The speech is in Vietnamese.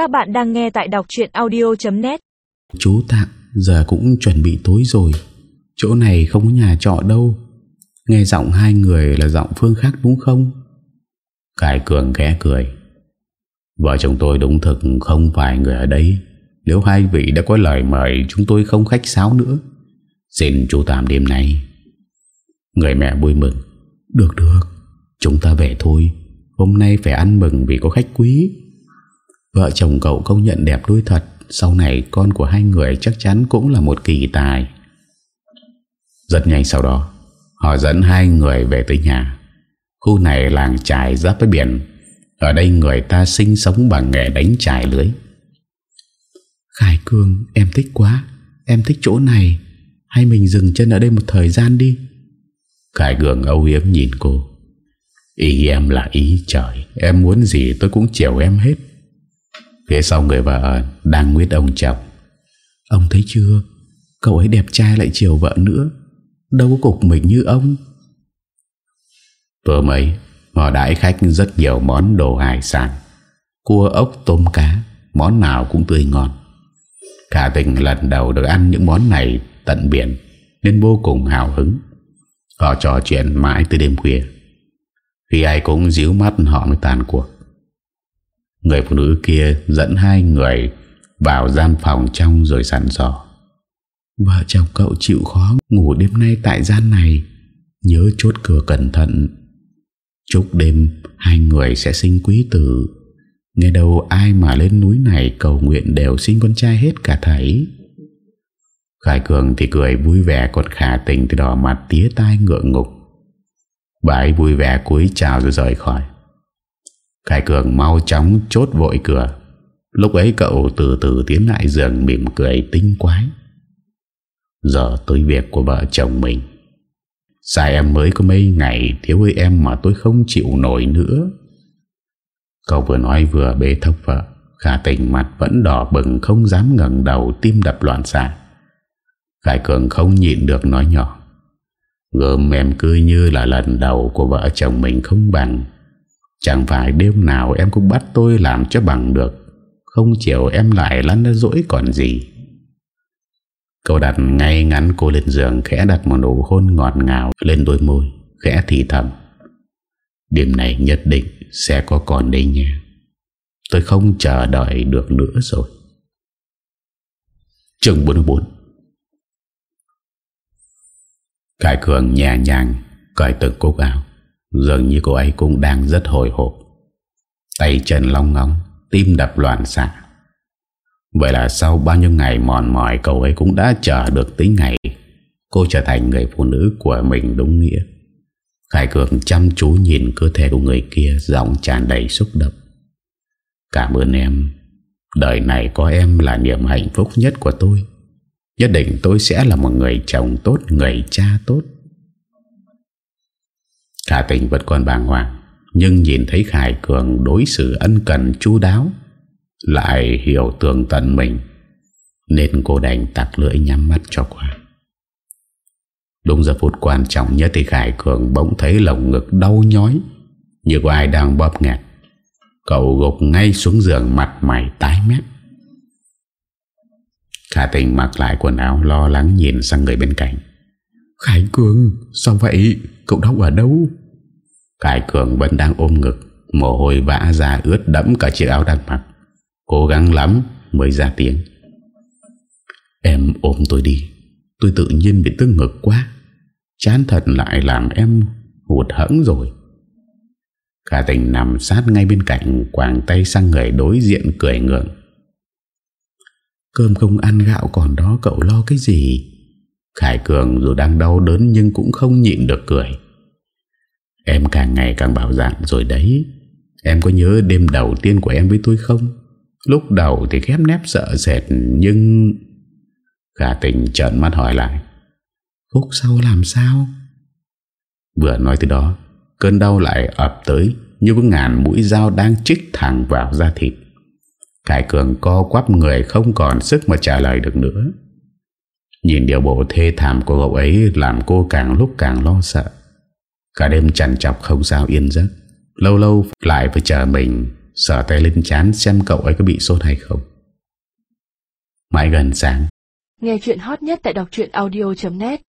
Các bạn đang nghe tại đọc chuyện audio.net Chú tạm giờ cũng chuẩn bị tối rồi. Chỗ này không có nhà trọ đâu. Nghe giọng hai người là giọng Phương khác đúng không? Cải Cường ghé cười. Vợ chồng tôi đúng thực không phải người ở đây Nếu hai vị đã có lời mời, Chúng tôi không khách sáo nữa. Xin chú tạm đêm nay. Người mẹ vui mừng. Được được. Chúng ta về thôi. Hôm nay phải ăn mừng vì có khách quý. Vợ chồng cậu công nhận đẹp đôi thật. Sau này con của hai người chắc chắn cũng là một kỳ tài. Rất nhanh sau đó, Họ dẫn hai người về tới nhà. Khu này làng trải giáp với biển. Ở đây người ta sinh sống bằng nghề đánh trải lưới. Khải Cương, em thích quá. Em thích chỗ này. Hay mình dừng chân ở đây một thời gian đi. Khải Cương âu yếm nhìn cô. Ý em là ý trời. Em muốn gì tôi cũng chiều em hết. Phía sau người vợ Đang nguyết ông chồng Ông thấy chưa? Cậu ấy đẹp trai lại chiều vợ nữa. Đâu có cục mình như ông. Vừa mấy Họ đãi khách rất nhiều món đồ hải sản. Cua, ốc, tôm, cá, Món nào cũng tươi ngon. Cả tình lần đầu được ăn những món này Tận biển, Nên vô cùng hào hứng. Họ trò chuyện mãi từ đêm khuya. Khi ai cũng díu mắt, họ mới tàn cuộc. Người phụ nữ kia dẫn hai người vào gian phòng trong rồi sẵn dò. Vợ chồng cậu chịu khó ngủ đêm nay tại gian này. Nhớ chốt cửa cẩn thận. Chúc đêm hai người sẽ sinh quý tử. Nghe đâu ai mà lên núi này cầu nguyện đều sinh con trai hết cả thảy. Khải Cường thì cười vui vẻ còn khả tình thì đỏ mặt tía tai ngượng ngục. Bà ấy vui vẻ cúi chào rồi rời khỏi. Khải Cường mau chóng chốt vội cửa. Lúc ấy cậu từ từ tiến lại giường mỉm cười tinh quái. Giờ tới việc của vợ chồng mình. Sai em mới có mấy ngày thiếu với em mà tôi không chịu nổi nữa? Cậu vừa nói vừa bế thốc vợ. Khả tình mặt vẫn đỏ bừng không dám ngẩng đầu tim đập loạn xạ. Khải Cường không nhịn được nói nhỏ. Gớm em cứ như là lần đầu của vợ chồng mình không bằng. Chẳng phải đêm nào em cũng bắt tôi làm cho bằng được, Không chiều em lại lăn ra dỗi còn gì. Cậu đặt ngay ngắn cô lên giường, Khẽ đặt một nụ hôn ngọt ngào lên đôi môi, Khẽ thì thầm. Đêm này nhất định sẽ có còn đây nha. Tôi không chờ đợi được nữa rồi. Trường 44 Khải Cường nhẹ nhàng, Cởi từng cúc áo. Dường như cô ấy cũng đang rất hồi hộp. Tay chân long ngóng, Tim đập loạn xạ. Vậy là sau bao nhiêu ngày mòn mỏi, Cậu ấy cũng đã chờ được tới ngày Cô trở thành người phụ nữ của mình đúng nghĩa. Khải Cường chăm chú nhìn cơ thể của người kia, Giọng tràn đầy xúc động. Cảm ơn em. Đời này có em là niềm hạnh phúc nhất của tôi. Nhất định tôi sẽ là một người chồng tốt, Người cha tốt. Cả tình vẫn còn bàng hoàng, Nhưng nhìn thấy Khải Cường đối xử ân cần chu đáo, Lại hiểu tường tận mình, Nên cô đành tặc lưỡi nhắm mắt cho qua. Đúng giờ phút quan trọng nhất Thì Khải Cường bỗng thấy lồng ngực đau nhói, Như có ai đang bóp nghẹt. Cậu gục ngay xuống giường mặt mày tái mét. Khả tình mặc lại quần áo lo lắng nhìn sang người bên cạnh. Khải Cường, Sao vậy? Cậu đau ở đâu? Khải Cường vẫn đang ôm ngực, Mồ hôi vã ra ướt đẫm cả chiếc áo đang mặc. Cố gắng lắm mới ra tiếng. Em ôm tôi đi, Tôi tự nhiên bị tức ngực quá. Chán thật lại làm em hụt hẫng rồi. Cả tình nằm sát ngay bên cạnh Quảng tay sang người đối diện cười ngượng. Cơm không ăn gạo còn đó, cậu lo cái gì? Khải Cường dù đang đau đớn Nhưng cũng không nhịn được cười. Em càng ngày càng bảo dạng rồi đấy. Em có nhớ đêm đầu tiên của em với tôi không? Lúc đầu thì khép nép sợ sệt, Nhưng Khả tình trợn mắt hỏi lại. Phút sau làm sao? Vừa nói từ đó, Cơn đau lại ập tới Như có ngàn mũi dao đang chích thẳng vào da thịt. Khải Cường co quắp người không còn sức mà trả lời được nữa. Nhìn điều bộ thê thảm của cậu ấy Làm cô càng lúc càng lo sợ. Cả đêm chằn chọc không sao yên giấc. Lâu lâu lại phải chờ mình Sở tay lên chán xem cậu ấy có bị sốt hay không. Mãi gần sáng. Nghe chuyện hot nhất tại đọc audio.net